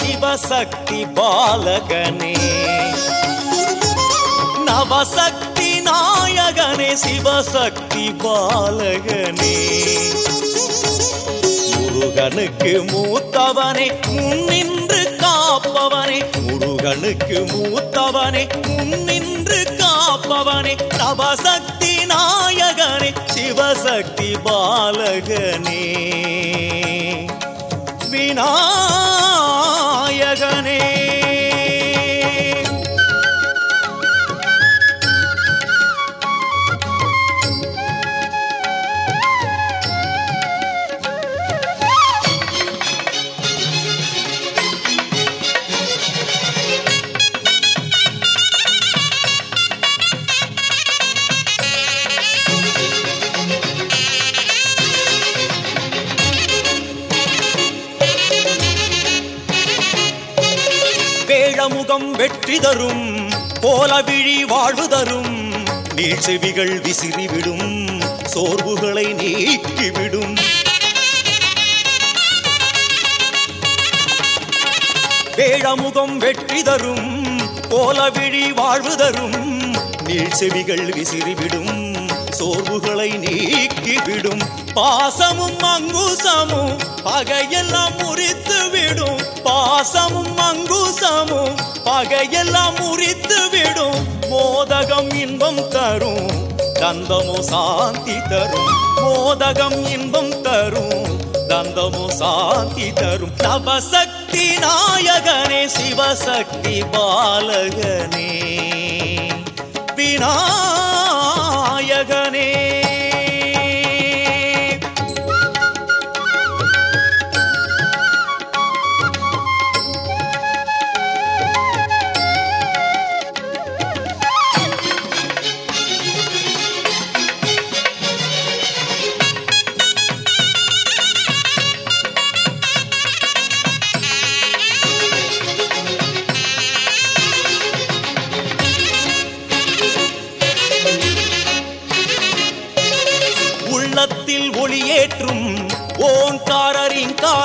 சிவசக்தி பாலகனே. நவசக்தி நாயகனே சிவசக்தி பாலகனே. முருகனுக்கு மூத்தவனே முன்னின்று காப்பவனே. முருகனுக்கு மூத்தவனே முன்னின்று காப்பவனே. நவசக்தி நாயகனே சிவசக்தி பாலகனே. வேழமுகம் வெற்றி தரும் கோலவிழி வாழ்வு தரும். நீழ்செவிகள் விசிறிவிடும் சோர்வுகளை நீக்கிவிடும் வேழமுகம் வெற்றி தரும் கோலவிழி வாழ்வு தரும். நீழ்செவிகள் விசிறிவிடும் சோர்வுகளை நீக்கிவிடும் பாசமும் அங்குசமும் பகையெல்லாம் முறித்து விடும். பாசமும் அங்குசமும் பகையெல்லாம் முறித்து விடும். மோதகம் இன்பம் தரும் தந்தமோ சாந்தி தரும். மோதகம் இன்பம் தரும் தந்தமோ சாந்தி தரும். நவசக்தி நாயகனே சிவசக்தி பாலகனே. வினா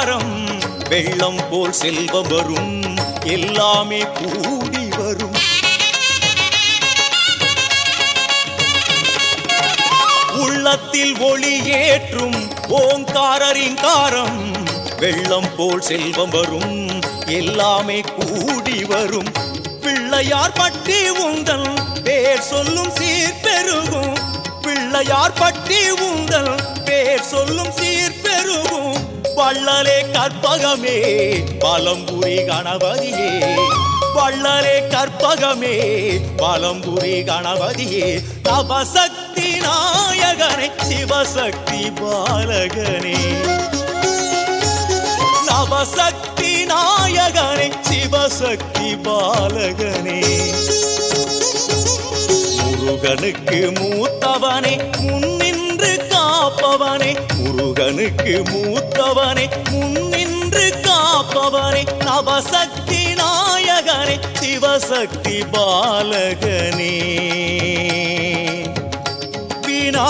ஓங்காரரிங்காரம் வெள்ளம் போல் செல்வம் வரும் எல்லாமே கூடி வரும். உள்ளத்தில் ஒளி ஏற்றும் ஓங்காரரிங்காரம் வெள்ளம் போல் செல்வம் வரும் எல்லாமே கூடி வரும். பிள்ளையார் பட்டி உங்கள் பேர் சொல்லும் சீர் பெருகும் பிள்ளையார் பட்டி உங்கள் பேர் சொல்லும் சீர் பெருகும் வள்ளலே கற்பகமே பலம்புரி கணபதியே. வள்ளலே கற்பகமே பலம்புரி கணபதியே. நவசக்தி நாயகனே சிவசக்தி பாலகனே. நவசக்தி நாயகனே சிவசக்தி பாலகனே. முருகனுக்கு மூத்தவனே முன்னின்று காப்பவனே. முருகனுக்கு மூத்தவனே முன்னின்று காப்பவனே நவசக்தி நாயகனே சிவசக்தி பாலகனே. வினா